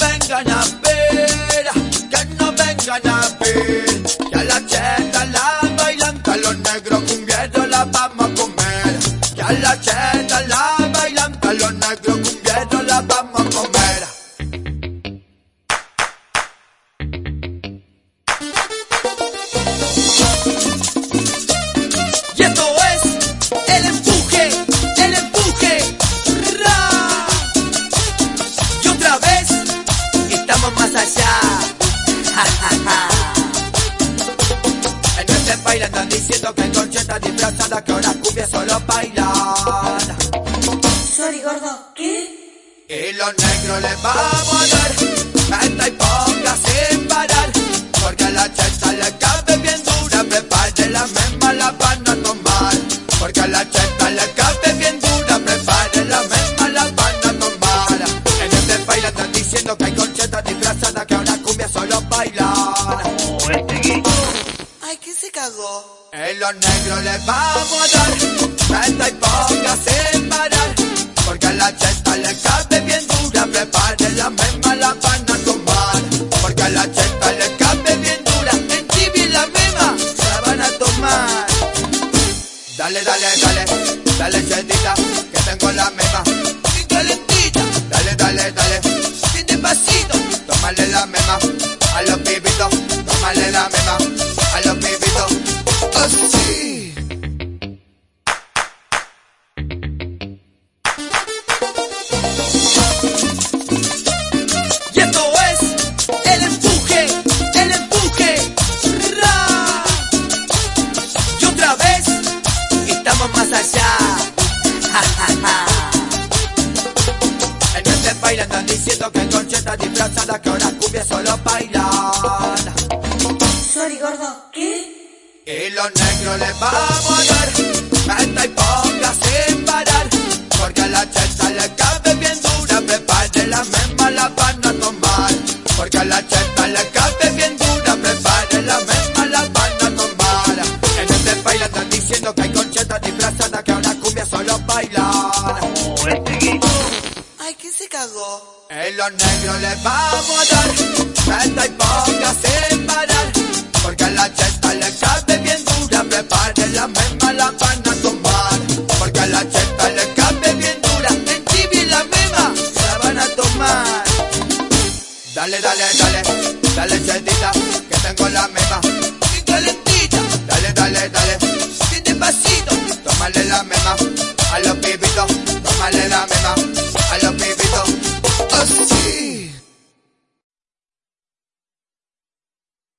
vengan a ver, que no vengan a ver, En este baile están diciendo que hay conchetas disfrazadas que ahora cumbia solo bailan. Sorry, gordo. ¿Qué? Y los negros les vamos a solo bailan Ay, ¿qué se cagó? en los negros les vamos a dar A los pibitos Tómale la misma A los pibitos. Así que hay conchetas disfrazadas que ahora cumbia solo bailan. Sorry, gordo. ¿Qué? Y los negros les vamos a dar Meta y ponga sin parar Porque a la cheta le cabe bien dura Prepare la misma la van a tomar Porque a la cheta le cabe bien dura Prepare la misma la van a tomar En este baile están diciendo que hay conchetas disfrazadas Ay, ¿qué se cagó? en los negros les vamos a dar Meta y ponga sin parar Porque a la cheta le cabe bien dura Prepare la misma la van a tomar Porque a la cheta le cabe bien dura En y la misma la van a tomar. Dale, dale, dale, dale chetita Que tengo la misma. Bien calentita. Dale, dale, dale